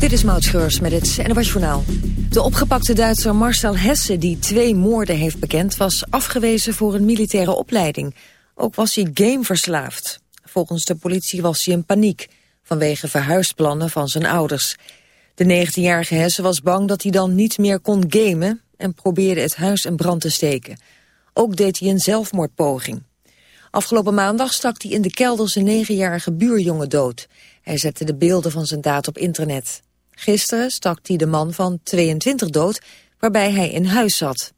Dit is Maud met het NOS Journaal. De opgepakte Duitser Marcel Hesse, die twee moorden heeft bekend... was afgewezen voor een militaire opleiding. Ook was hij gameverslaafd. Volgens de politie was hij in paniek... vanwege verhuisplannen van zijn ouders. De 19-jarige Hesse was bang dat hij dan niet meer kon gamen... en probeerde het huis in brand te steken. Ook deed hij een zelfmoordpoging. Afgelopen maandag stak hij in de kelder zijn negenjarige buurjongen dood. Hij zette de beelden van zijn daad op internet. Gisteren stak hij de man van 22 dood, waarbij hij in huis zat.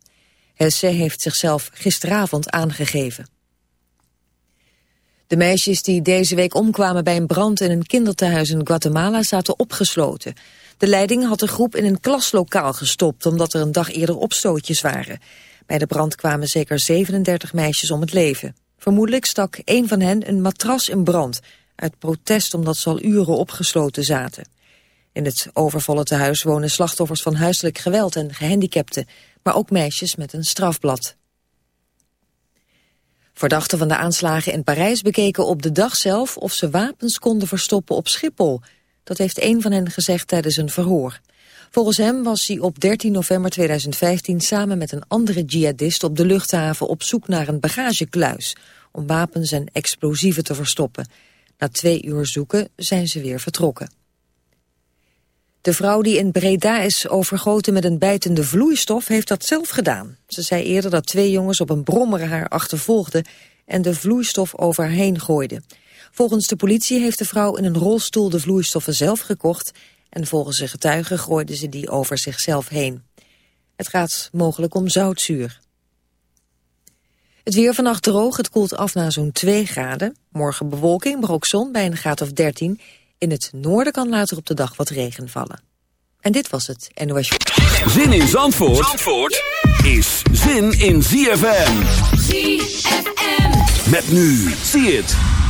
Hesse heeft zichzelf gisteravond aangegeven. De meisjes die deze week omkwamen bij een brand in een kinderthuis in Guatemala zaten opgesloten. De leiding had de groep in een klaslokaal gestopt omdat er een dag eerder opstootjes waren. Bij de brand kwamen zeker 37 meisjes om het leven. Vermoedelijk stak een van hen een matras in brand, uit protest omdat ze al uren opgesloten zaten. In het overvolle tehuis wonen slachtoffers van huiselijk geweld en gehandicapten, maar ook meisjes met een strafblad. Verdachten van de aanslagen in Parijs bekeken op de dag zelf of ze wapens konden verstoppen op Schiphol. Dat heeft een van hen gezegd tijdens een verhoor. Volgens hem was hij op 13 november 2015 samen met een andere jihadist op de luchthaven op zoek naar een bagagekluis om wapens en explosieven te verstoppen. Na twee uur zoeken zijn ze weer vertrokken. De vrouw die in Breda is overgoten met een bijtende vloeistof heeft dat zelf gedaan. Ze zei eerder dat twee jongens op een brommer haar achtervolgden en de vloeistof over haar heen gooiden. Volgens de politie heeft de vrouw in een rolstoel de vloeistoffen zelf gekocht en volgens de getuigen gooide ze die over zichzelf heen. Het gaat mogelijk om zoutzuur. Het weer vannacht droog, het koelt af naar zo'n 2 graden. Morgen bewolking, maar ook zon bij een graad of 13. In het noorden kan later op de dag wat regen vallen. En dit was het NOS. Zin in Zandvoort, Zandvoort is zin in ZFM. ZFM. Met nu, zie het.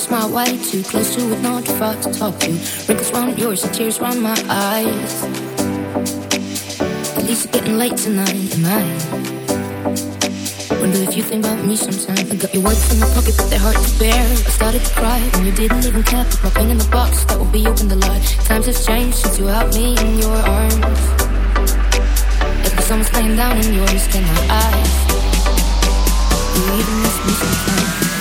Lost my way. Too close to it, not far to talk to. Wrinkles round yours and tears round my eyes. At least it's getting late tonight, and I wonder if you think about me sometimes. I got your words in my pocket, but they're hard to bear. I started to cry when you didn't even care. Put my pain in the box that will be open to light. Times have changed since you held me in your arms. Every someone's laying down in yours, can my eyes? You even miss me sometimes.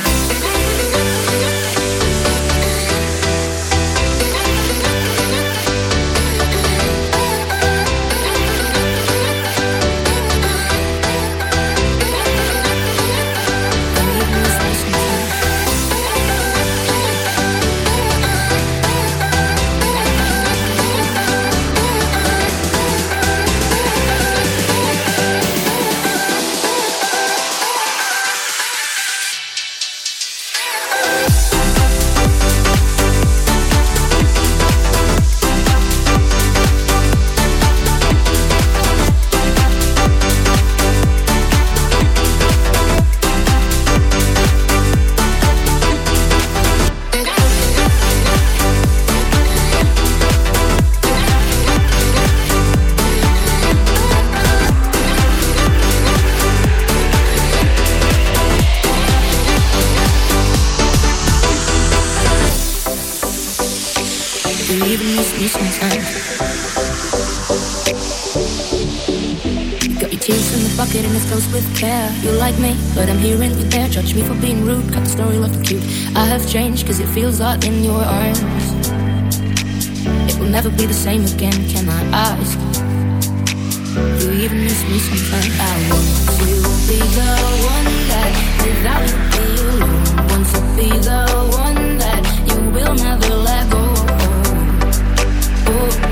In the bucket and it goes with care. You're like me, but I'm here in the pair. Judge me for being rude. Cut the story look cute. I have changed cause it feels like in your arms. It will never be the same again, can I ask? You even miss me sometimes. I want to be the one that you alone. Want to be the one that you will never let go. Oh,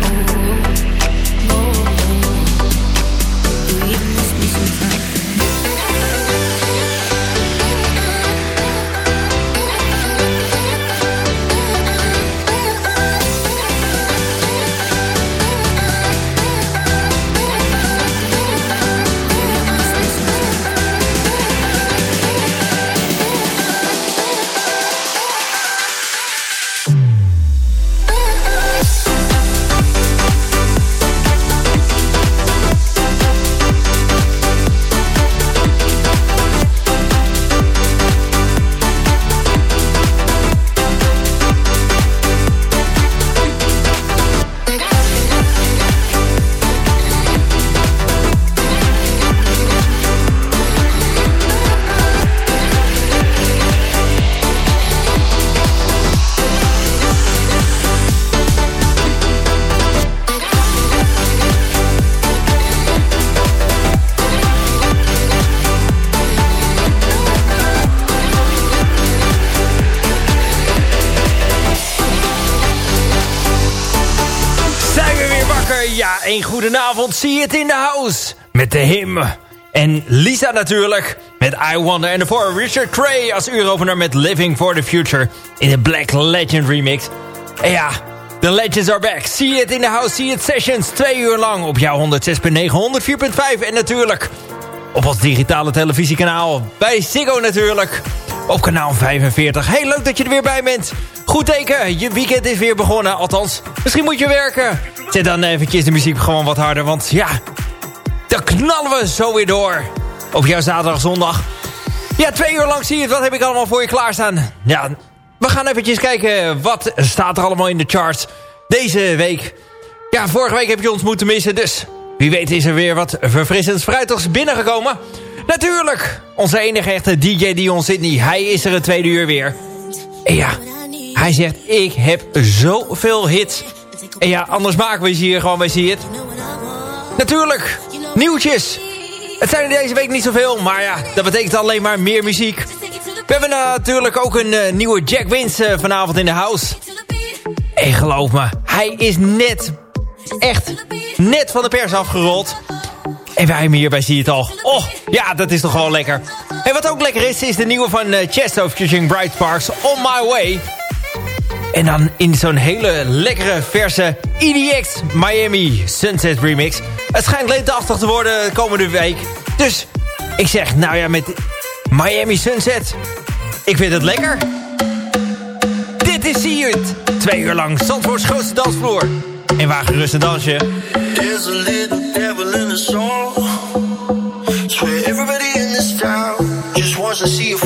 Ja, een goedenavond. Zie het in de house. Met de him. En Lisa natuurlijk. Met I Wonder. En daarvoor Richard Cray als uuropener met Living for the Future. In de Black Legend remix. En ja, de Legends are back. Zie het in de house. Zie het sessions. Twee uur lang op jouw 106.9, 104.5. En natuurlijk op ons digitale televisiekanaal. Bij Ziggo natuurlijk. Op kanaal 45. Hey, leuk dat je er weer bij bent. Goed teken, je weekend is weer begonnen. Althans, misschien moet je werken. Zet dan eventjes de muziek gewoon wat harder. Want ja, dan knallen we zo weer door. Op jouw zaterdag, zondag. Ja, twee uur lang zie je het. Wat heb ik allemaal voor je klaarstaan? Ja, we gaan eventjes kijken wat staat er allemaal in de charts deze week. Ja, vorige week heb je ons moeten missen, dus wie weet is er weer wat verfrissends fruitigs binnengekomen. Natuurlijk, onze enige echte DJ Dion Sydney. Hij is er een tweede uur weer. En ja, hij zegt, ik heb zoveel hits. En ja, anders maken we ze hier gewoon bij It. Natuurlijk, nieuwtjes. Het zijn er deze week niet zoveel, maar ja, dat betekent alleen maar meer muziek. We hebben natuurlijk ook een eh, nieuwe Jack Wins eh, vanavond in de house. En geloof me, hij is net, echt, net van de pers afgerold. En wij hem hier bij zie het al. Oh, ja, dat is toch gewoon lekker. En wat ook lekker is, is de nieuwe van uh, Chesto featuring Bright Sparks, On My Way. En dan in zo'n hele lekkere, verse EDX Miami Sunset remix. Het schijnt lenteachtig te worden de komende week. Dus ik zeg, nou ja, met Miami Sunset. Ik vind het lekker. Dit is See It. Twee uur lang Zandvoorts grootste dansvloer. En waar gerust een dansje. There's a little devil in the song. Swear everybody in this town just wants to see you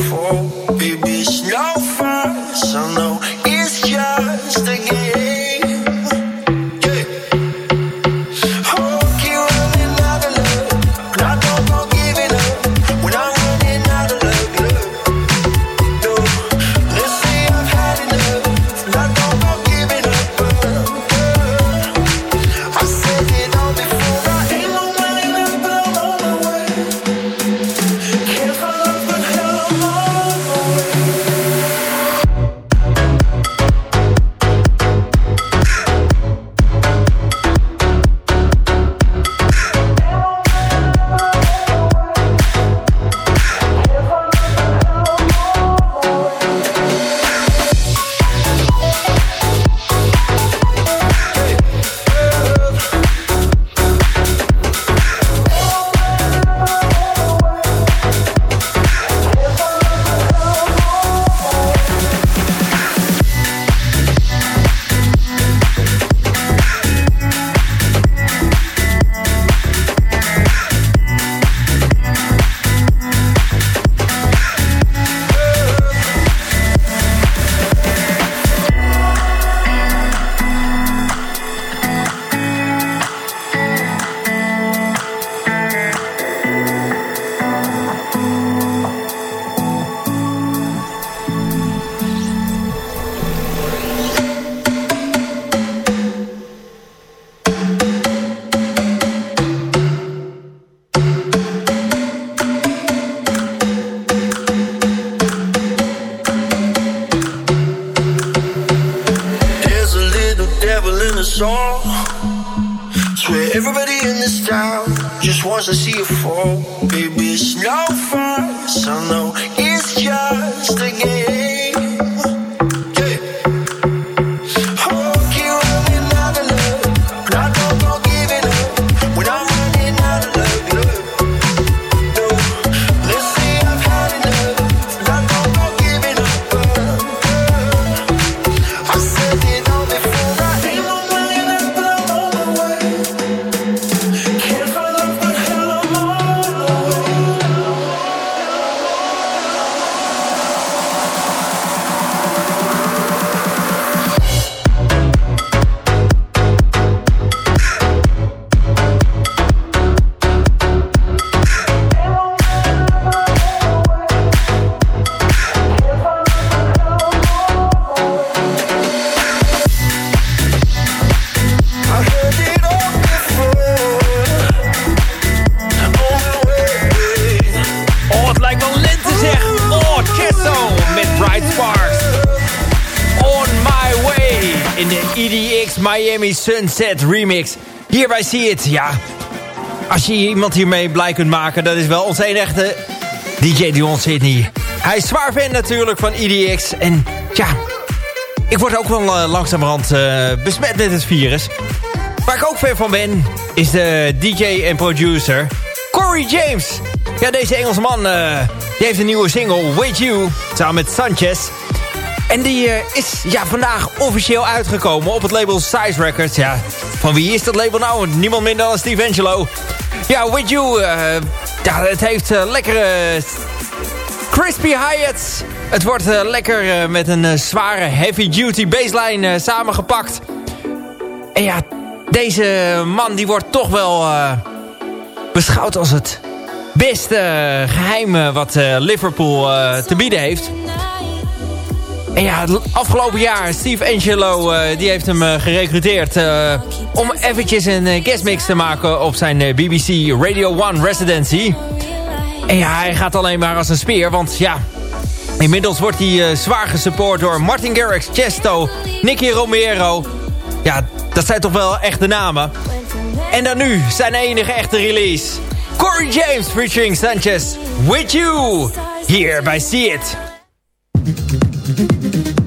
in song. Swear everybody in this town just wants to see you fall. Baby, it's no fun. So no, it's just a game. Sunset remix. Hierbij zie je het, ja. Als je iemand hiermee blij kunt maken, dat is wel onze echte DJ Dion Sydney. Hij is zwaar fan natuurlijk van EDX. En ja, ik word ook wel eh, langzamerhand eh, besmet met het virus. Waar ik ook fan van ben, is de DJ en producer Corey James. Ja, deze Engelse man eh, die heeft een nieuwe single, With You, samen met Sanchez. En die eh, is ja, vandaag officieel uitgekomen op het label Size Records. Ja, van wie is dat label nou? Niemand minder dan Steve Angelo. Ja, With You, eh, ja, het heeft eh, lekkere crispy hi-hats. Het wordt lekker met een zware heavy-duty bassline samengepakt. En ja, deze man die wordt toch wel beschouwd als het beste geheim eh, wat Liverpool te bieden heeft. En ja, het afgelopen jaar, Steve Angelo, eh, die heeft hem eh, gerecruiteerd... eh, om eventjes een guestmix te maken op zijn BBC Radio 1 residency. En ja, hij gaat alleen maar als een speer, want ja... Inmiddels wordt hij zwaar gesupport door Martin Garrix, Chesto, Nicky Romero. Ja, dat zijn toch wel echt de namen. En dan nu, zijn enige echte release. Corey James featuring Sanchez, With You. Hier bij See It. thank you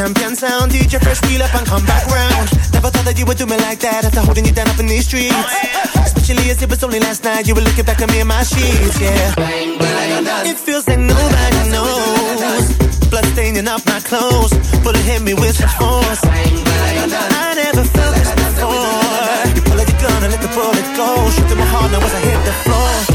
champion sound. DJ Fresh, wheel up and come back round. Never thought that you would do me like that after holding you down up in these streets. Especially as it was only last night you were looking back at me in my sheets, yeah. Bang, bang. It feels like nobody knows. Blood staining up my clothes, but it hit me with such force. I never felt this before. You pull out your gun and let the bullet go. Shoot through my heart now as I hit the floor.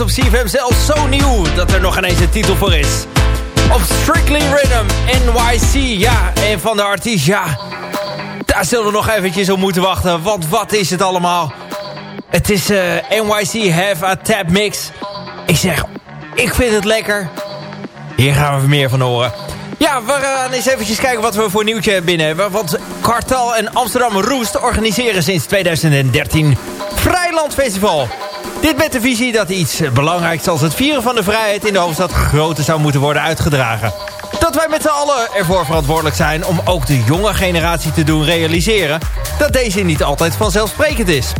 Op CFM zelfs zo nieuw dat er nog ineens een titel voor is. Op Strictly Rhythm, NYC, ja, en van de artiest, ja. Daar zullen we nog eventjes op moeten wachten, want wat is het allemaal? Het is eh, NYC Have a Tap Mix. Ik zeg, ik vind het lekker. Hier gaan we meer van horen. Ja, we gaan eens eventjes kijken wat we voor nieuwtje binnen hebben. Want Kartel en Amsterdam Roest organiseren sinds 2013 Vrijland Festival. Dit met de visie dat iets belangrijks als het vieren van de vrijheid in de hoofdstad groter zou moeten worden uitgedragen. Dat wij met z'n allen ervoor verantwoordelijk zijn om ook de jonge generatie te doen realiseren dat deze niet altijd vanzelfsprekend is.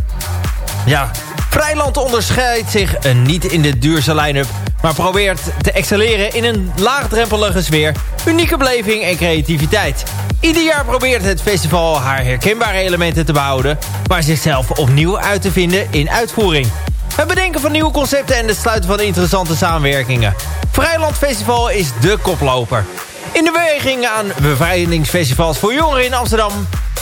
Ja, Vrijland onderscheidt zich eh, niet in de duurste line-up... maar probeert te excelleren in een laagdrempelige sfeer... unieke beleving en creativiteit. Ieder jaar probeert het festival haar herkenbare elementen te behouden... maar zichzelf opnieuw uit te vinden in uitvoering. Het bedenken van nieuwe concepten en het sluiten van interessante samenwerkingen. Vrijland Festival is de koploper. In de beweging aan bevrijdingsfestivals voor jongeren in Amsterdam...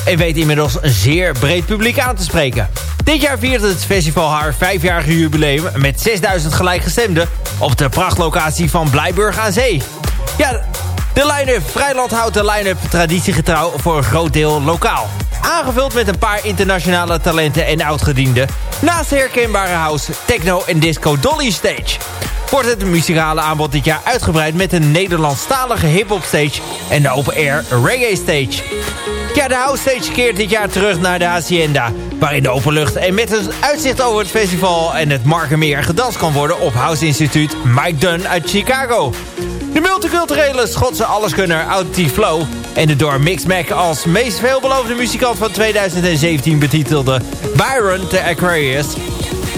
en weet inmiddels een zeer breed publiek aan te spreken. Dit jaar viert het festival haar vijfjarige jubileum... met 6000 gelijkgestemden op de prachtlocatie van Blijburg aan Zee. Ja, de line-up Vrijland houdt de line-up traditiegetrouw voor een groot deel lokaal. Aangevuld met een paar internationale talenten en oudgedienden. Naast de herkenbare house, techno en disco Dolly Stage. Wordt het muzikale aanbod dit jaar uitgebreid met een Nederlandstalige hip-hop stage en de open-air reggae stage. Ja, de house stage keert dit jaar terug naar de Hacienda. Waar in de openlucht en met een uitzicht over het festival en het Markenmeer gedanst kan worden op House Instituut Mike Dunn uit Chicago. De multiculturele Schotse alleskunner Audi Flow en de door Mix Mac als meest veelbelovende muzikant van 2017 betitelde Byron de Aquarius.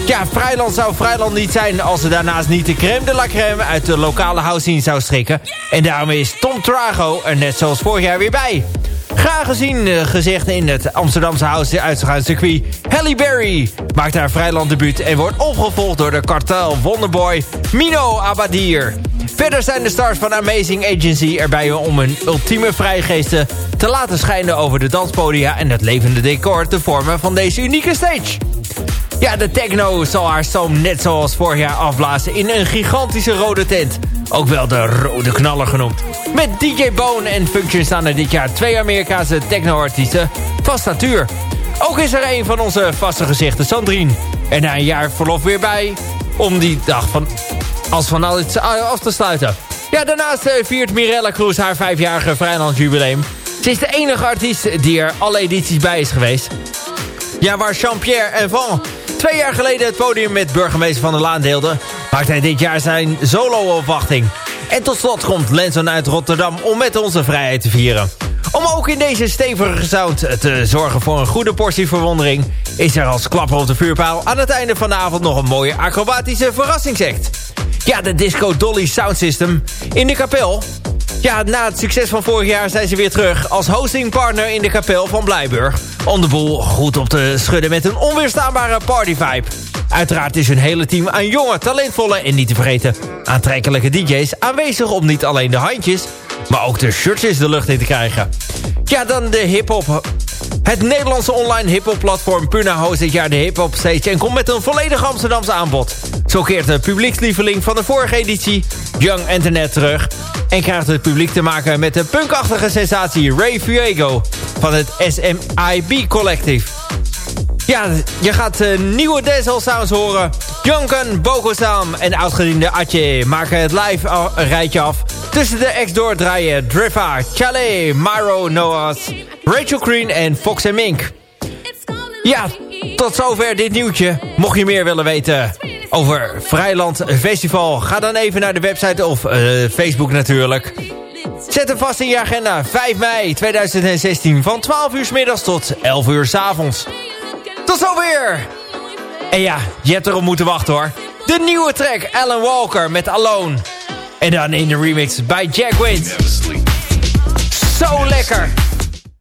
Ja, Vrijland zou Vrijland niet zijn als ze daarnaast niet de crème de la crème uit de lokale house scene zou strikken. En daarom is Tom Trago er net zoals vorig jaar weer bij. Graag gezien uh, gezegd in het Amsterdamse house uitgaanscircuit. Halle Berry maakt haar Vrijland debuut en wordt opgevolgd door de kartel Wonderboy Mino Abadir. Verder zijn de stars van Amazing Agency erbij om hun ultieme vrijgeesten te laten schijnen over de danspodia en het levende decor te vormen van deze unieke stage. Ja, de techno zal haar stoom net zoals vorig jaar afblazen in een gigantische rode tent. Ook wel de rode knaller genoemd. Met DJ Bone en Function staan er dit jaar twee Amerikaanse techno-artiesten van statuur. Ook is er een van onze vaste gezichten, Sandrine. Er na een jaar verlof weer bij om die dag van als van alles af te sluiten. Ja, daarnaast eh, viert Mirella Cruz haar vijfjarige Vrijlandsjubileum. Ze is de enige artiest die er alle edities bij is geweest. Ja, waar Jean-Pierre en Van twee jaar geleden het podium met burgemeester Van der Laan deelde... maakt hij dit jaar zijn solo-opwachting. En tot slot komt Lenson uit Rotterdam om met onze vrijheid te vieren. Om ook in deze stevige sound te zorgen voor een goede portie verwondering... is er als klapper op de vuurpaal aan het einde van de avond nog een mooie acrobatische verrassingsact. Ja, de Disco Dolly Sound System in de kapel. Ja, na het succes van vorig jaar zijn ze weer terug als hostingpartner in de kapel van Blijburg. Om de boel goed op te schudden met een onweerstaanbare party vibe. Uiteraard is hun hele team aan jonge, talentvolle en niet te vergeten aantrekkelijke DJ's aanwezig om niet alleen de handjes, maar ook de shirtjes de lucht in te krijgen. Ja, dan de hip-hop. Het Nederlandse online hip-hop platform Puna host dit jaar de hip-hop stage en komt met een volledig Amsterdamse aanbod. Zo keert de publiekslieveling van de vorige editie, Young Internet, terug. En krijgt het publiek te maken met de punkachtige sensatie Ray Fuego van het SMIB Collective. Ja, je gaat uh, nieuwe dancehall sounds horen. Jonken, Bogosam en oudgediende Atje maken het live een rijtje af. Tussen de ex doordraaien Driffa, Chalet, Maro, Noahs, Rachel Green en Fox en Mink. Ja, tot zover dit nieuwtje. Mocht je meer willen weten over Vrijland Festival... ga dan even naar de website of uh, Facebook natuurlijk. Zet hem vast in je agenda. 5 mei 2016 van 12 uur middags tot 11 uur s avonds. Tot zover! En ja, je hebt erop moeten wachten hoor. De nieuwe track Alan Walker met Alone. En dan in de remix bij Jack Wint. Zo lekker.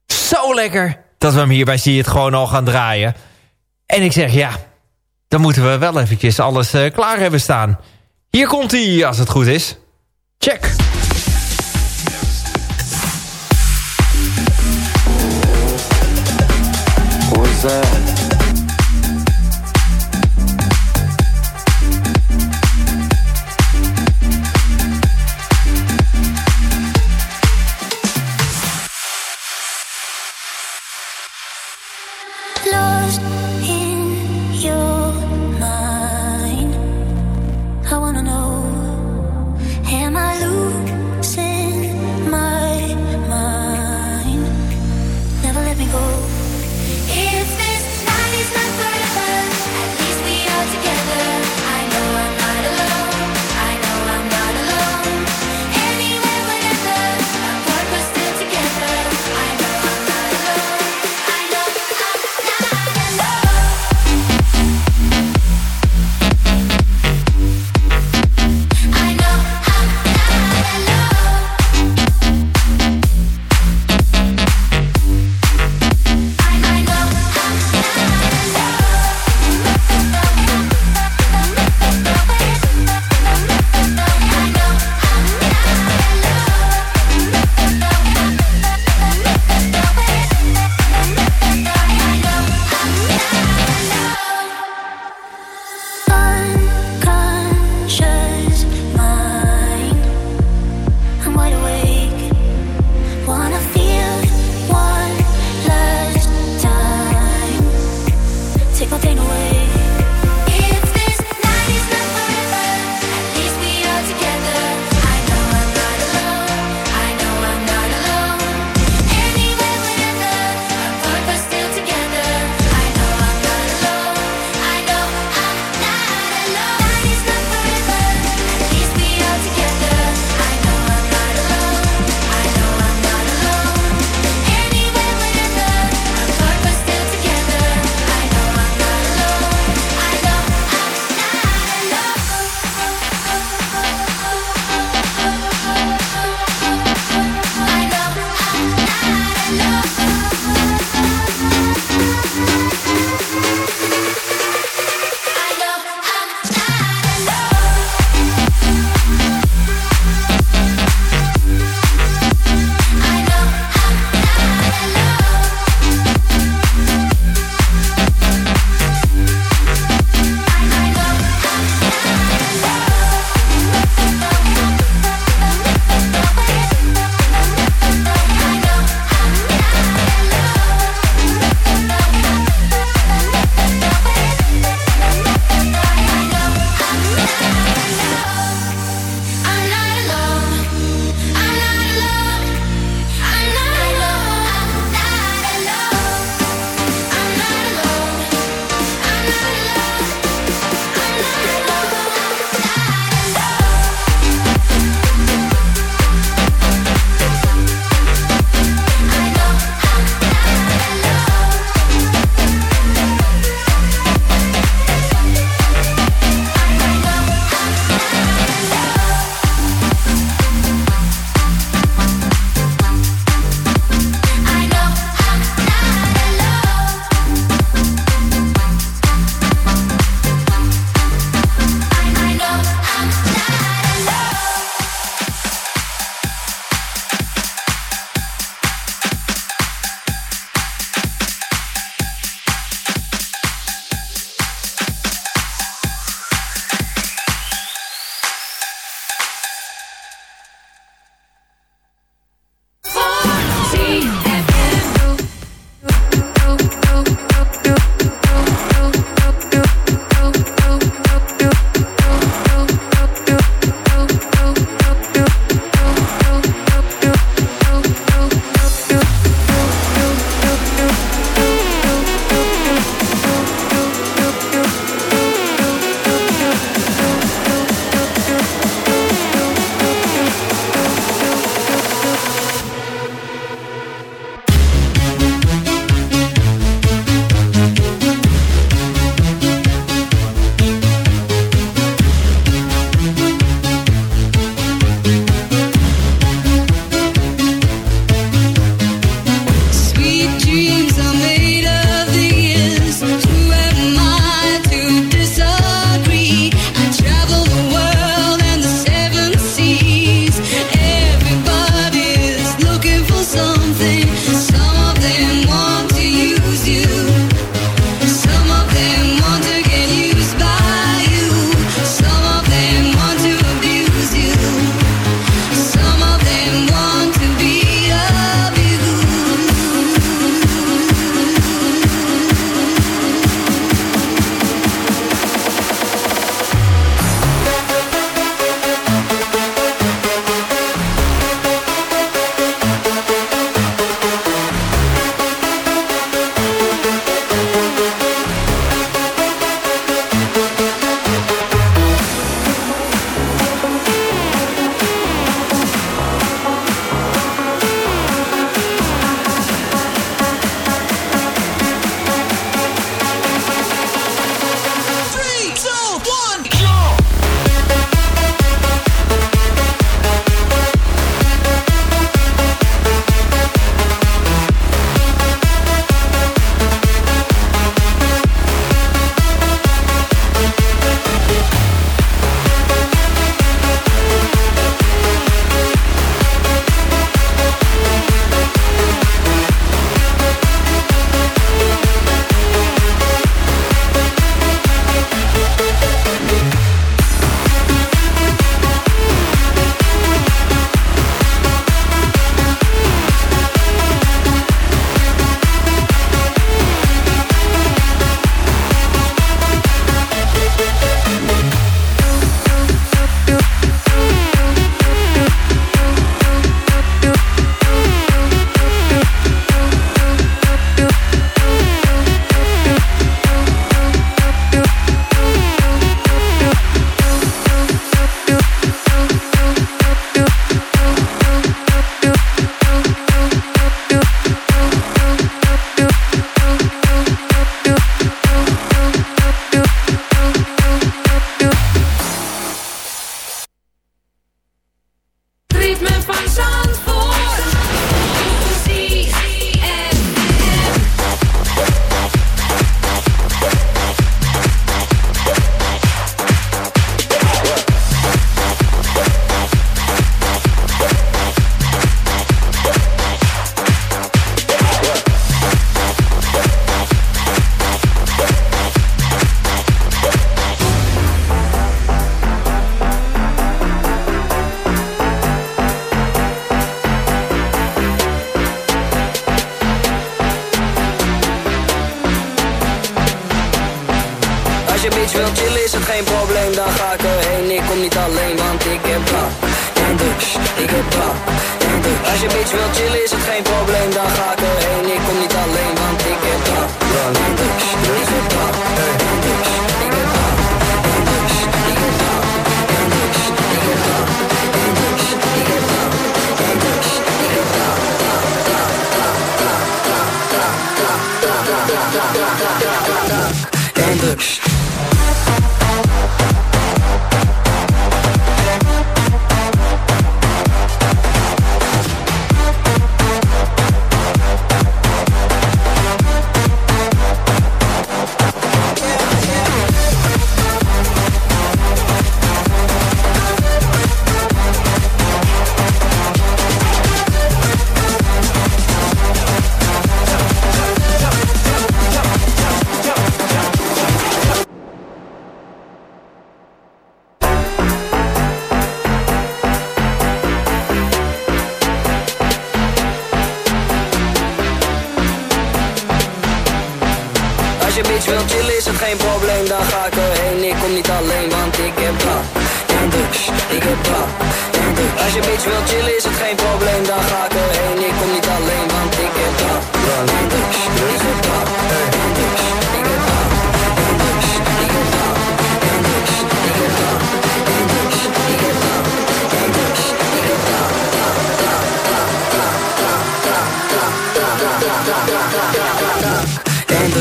Zo lekker. Dat we hem hierbij zie het gewoon al gaan draaien. En ik zeg ja, dan moeten we wel eventjes alles uh, klaar hebben staan. Hier komt hij als het goed is. Check. That? Geen probleem, dan ga ik erheen. Ik kom niet alleen, want ik heb bra en drugs. Ik heb bra en drugs. Als je bitch wil chillen is het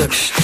look.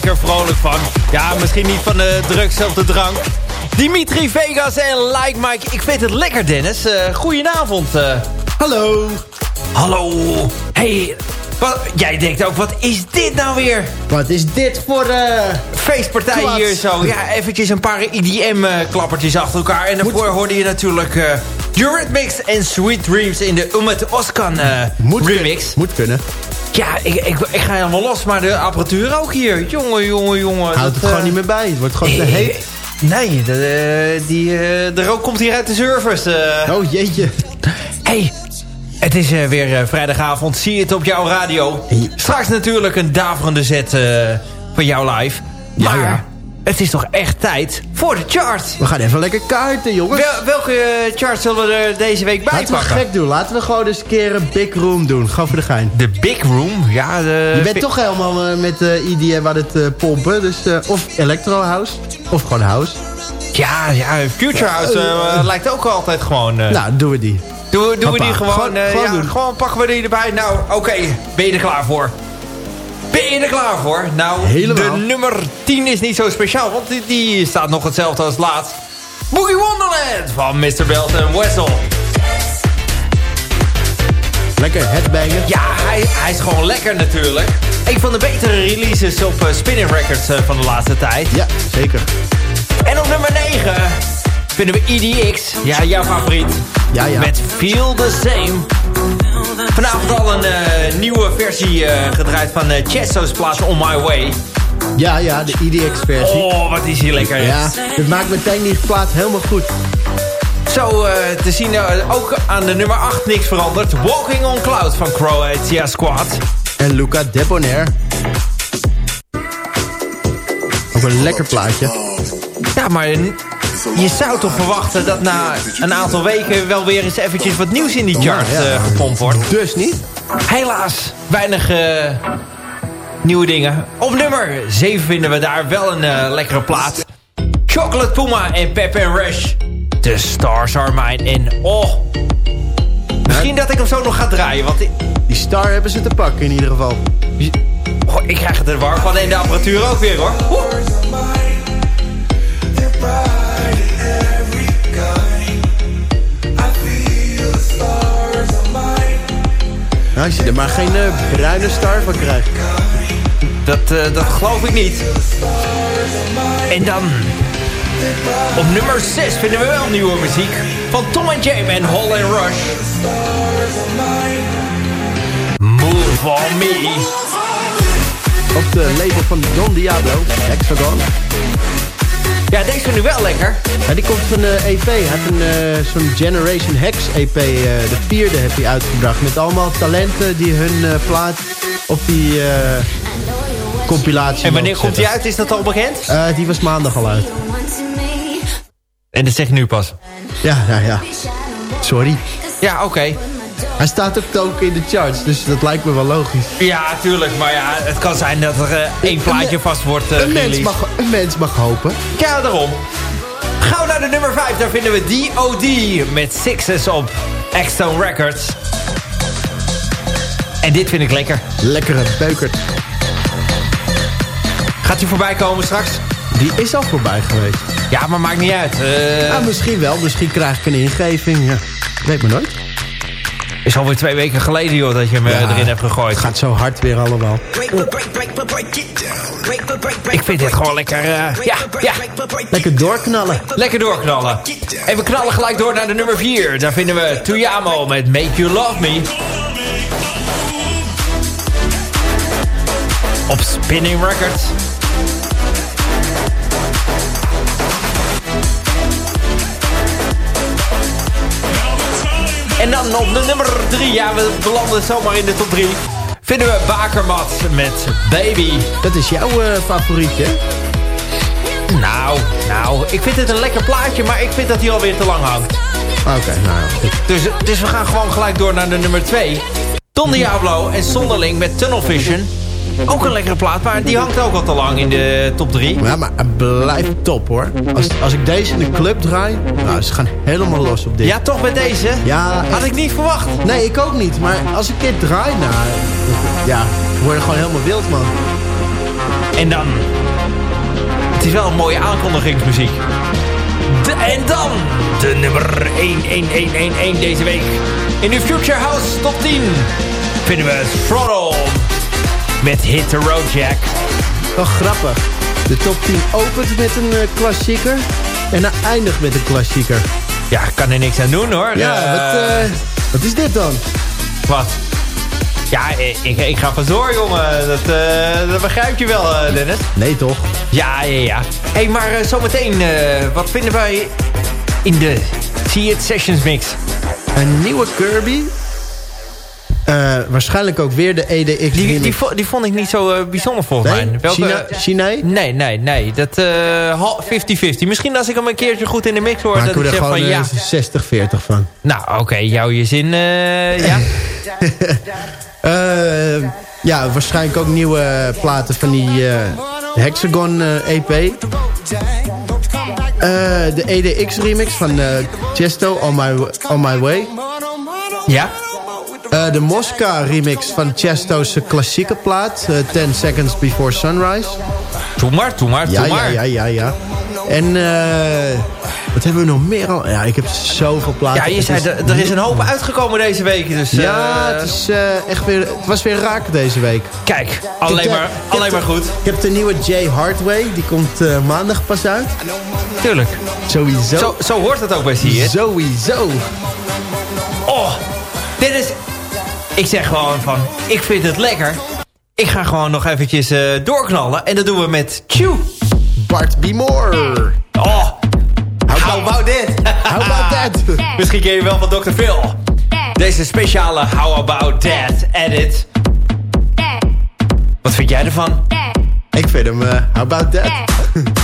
Lekker vrolijk van. Ja, misschien niet van de drugs of de drank. Dimitri Vegas en Like Mike. Ik vind het lekker, Dennis. Eh goedenavond. eh. Hallo. Hallo. Hey, wat, jij denkt ook, wat is dit nou weer? Wat is dit voor... eh Feestpartij Klats. hier zo. Ja, eventjes een paar IDM-klappertjes achter elkaar. En daarvoor hoorde je natuurlijk eh Eurythmics en Sweet Dreams in de Umet Oskan moet remix. moet kunnen. Ja, ik, ik, ik ga helemaal los, maar de apparatuur ook hier. Jongen, jongen, jongen. Houdt het dat, gewoon eh, niet meer bij. Het wordt gewoon te eh, heet. Nee, de, eh, die, de rook komt hier uit de service. eh. Oh jeetje. Hey, het is weer vrijdagavond. Zie je het op jouw radio. Straks natuurlijk een daverende zet van jou live. Ja, Maar ja. Het is toch echt tijd voor de charts. We gaan even lekker kaarten, jongens. Wel, welke eh, charts zullen we er deze week bij Laten we pakken? gek doen. Laten we gewoon eens een keer een big room doen. Gewoon voor de gein. De Big Room. Ja, de... Je bent toch helemaal eh, met eh IDM aan het pompen. Dus of electro house. Of gewoon house. Ja, ja, Future House lijkt ook altijd gewoon... Nou, doen we die. Doen, we- doen we die gewoon, gewoon- gewoon ja, gewoon pakken we die erbij. Nou, oké, ben je er klaar voor? Ben je er klaar voor? Nou, Helemaal. de nummer 10 is niet zo speciaal, want die, die staat nog hetzelfde als laatst. Boogie Wonderland van Mr. Belt en Wessel. Lekker headbangen. Ja, hij, hij is gewoon lekker natuurlijk. Een van de betere releases op eh, Spinning Records eh, van de laatste tijd. Ja, zeker. En op nummer 9 vinden we EDX. Ja, jouw favoriet. Ja, ja. Met Feel the Same. Vanavond al een eh, nieuwe versie eh, gedraaid van uh, Chesso's plaats On My Way. Ja, ja, de IDX versie. Oh, wat is hier lekker. Ja, het maakt meteen die plaat helemaal goed. Zo te zien ook aan de nummer 8 niks veranderd. Walking on Cloud van Croatia Squad. En Luca Debonair. Ook een lekker plaatje. Ja, maar je zou toch verwachten dat na een aantal weken wel weer eens eventjes wat nieuws in die chart eh, gepompt wordt. Dus niet? Helaas, weinig eh, nieuwe dingen. Op nummer 7 vinden we daar wel een eh, lekkere plaat. Chocolate Puma en Pep Rush. The Stars Are Mine. En oh, misschien dat ik hem zo nog ga draaien. Want Die star hebben ze te pakken in ieder geval. oh, ik krijg het er warm van. En de apparatuur ook weer hoor. Oeh. Nou, als je er maar geen eh, bruine star van krijgt. dat, eh, dat geloof ik niet. En dan... Op nummer 6 vinden we wel nieuwe muziek. Van Tom en James en Hall and Rush. Move on me. Op de label van Don Diablo, Hexagon. Ja, deze vind ik wel lekker. Ja, die komt van de EP. Hij heeft een, eh, zo'n Generation Hex EP. eh, de vierde heeft hij uitgebracht. Met allemaal talenten die hun eh, plaat op die eh, compilatie En wanneer komt die uit? Is dat al bekend? Eh, die was maandag al uit. En dat zeg je nu pas. Ja, ja, ja. Sorry. Ja, oké. Hij staat ook ook in de charts, dus dat lijkt me wel logisch. Ja, tuurlijk. Maar ja, het kan zijn dat er eh, één plaatje vast wordt uh, een, mens mag, een mens mag hopen. Ja, daarom. Gaan we naar de nummer 5. Daar vinden we D.O.D. met Sixes op Extone Records. En dit vind ik lekker. Lekkere beukert. Gaat hij voorbij komen straks? Die is al voorbij geweest. Ja, maar maakt niet uit. Uh... Nou, misschien wel. Misschien krijg ik een ingeving. Ja. Weet me nooit. Is alweer twee weken geleden, joh, dat je hem ja, erin hebt gegooid. Het gaat zo hard weer allemaal. Ik vind dit gewoon lekker, uh, ja, ja. Lekker doorknallen. Lekker doorknallen. En we knallen gelijk door naar de nummer 4. Daar vinden we Tuyamo met Make You Love Me. Op Spinning Records. En dan op de nummer 3. Ja, we belanden zomaar in de top 3. Vinden we Bakermat met Baby. Dat is jouw uh, favorietje? Nou, nou, ik vind het een lekker plaatje, maar ik vind dat hij alweer te lang hangt. Oké, okay, nou goed. Dus, dus we gaan gewoon gelijk door naar de nummer 2. Don Diablo en Sonderling met Tunnel Vision. Ook een lekkere plaat, maar die hangt ook al te lang in de top 3. Ja, maar het blijft top hoor. Als, als ik deze in de club draai, nou, ze gaan helemaal los op dit. Ja, toch met deze? Ja. Had ik niet verwacht. Nee, ik ook niet. Maar als ik dit draai, nou, ja, word je gewoon helemaal wild, man. En dan... Het is wel een mooie aankondigingsmuziek. De, en dan de nummer 11111 deze week. In de Future House Top 10 vinden we Throttle met Hit the Road Jack. Wel grappig. De top 10 opent met een uh, klassieker en eindigt met een klassieker. Ja, ik kan er niks aan doen hoor. Ja, uh, wat, uh, wat is dit dan? Wat? Ja, ik, ik ga van door, jongen. Dat, uh, dat begrijp je wel, uh, Dennis. Nee, toch? Ja, ja, ja. Hé, hey, maar uh, zometeen, wat vinden wij in de See It Sessions mix? Een nieuwe Kirby. Uh, waarschijnlijk ook weer de EDX die, die, die, die, vond ik niet zo uh, bijzonder volgens nee? mij. Welke, China, China? Nee, nee, nee. Dat 50-50. Uh, Misschien als ik hem een keertje goed in de mix hoor. Maken dat ik er zeg van ja. 60-40 van. Nou, oké. Okay, jou je zin, ja. ja, waarschijnlijk ook nieuwe platen van die Hexagon EP. de EDX remix van Chesto, On My, On My Way. Ja. Uh, de Mosca remix van Chesto's klassieke plaat. Uh, 10 Seconds Before Sunrise. Doe maar, doe maar, ja, doe maar. Ja, ja, ja, ja. En uh, wat hebben we nog meer al? Ja, ik heb zoveel platen. Ja, je zei, is... er is een hoop uitgekomen deze week. Dus, ja, het, is, echt weer, het was weer raak deze week. Kijk, alleen, maar, alleen maar goed. Ik heb de nieuwe Jay Hardway. Die komt maandag pas uit. Tuurlijk. Sowieso. Zo, zo hoort het ook bij hier. Sowieso. Oh, dit is... Ik zeg gewoon van, ik vind het lekker. Ik ga gewoon nog eventjes uh, doorknallen. En dat doen we met Chew. Bart B. Moore. Oh, how, how about that? how about that? Misschien ken je wel van Dr. Phil. Deze speciale How About That edit. Wat vind jij ervan? Ik vind hem, uh, how about that?